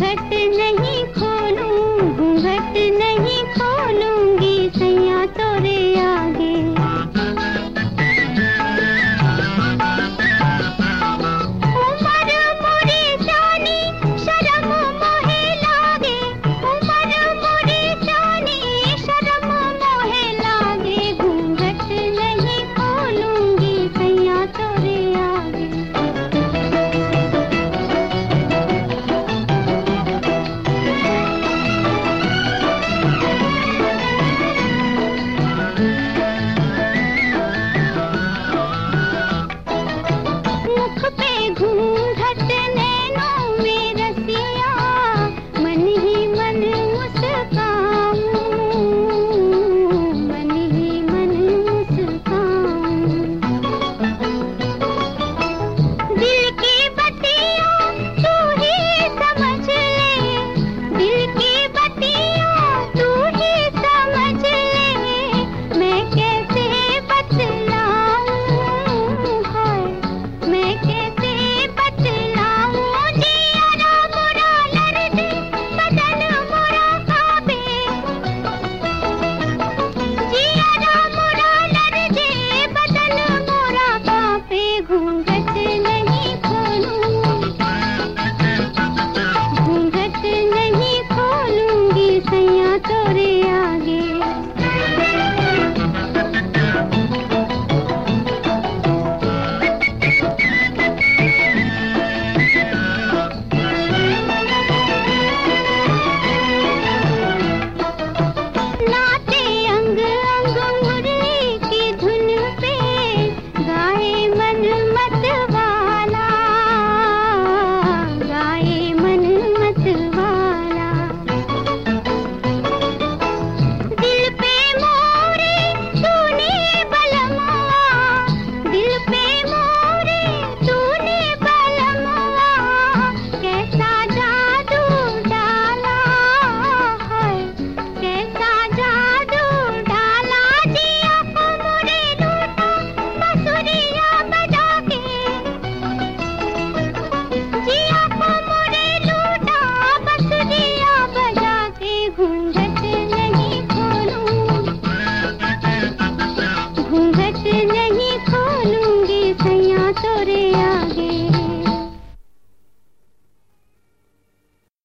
घट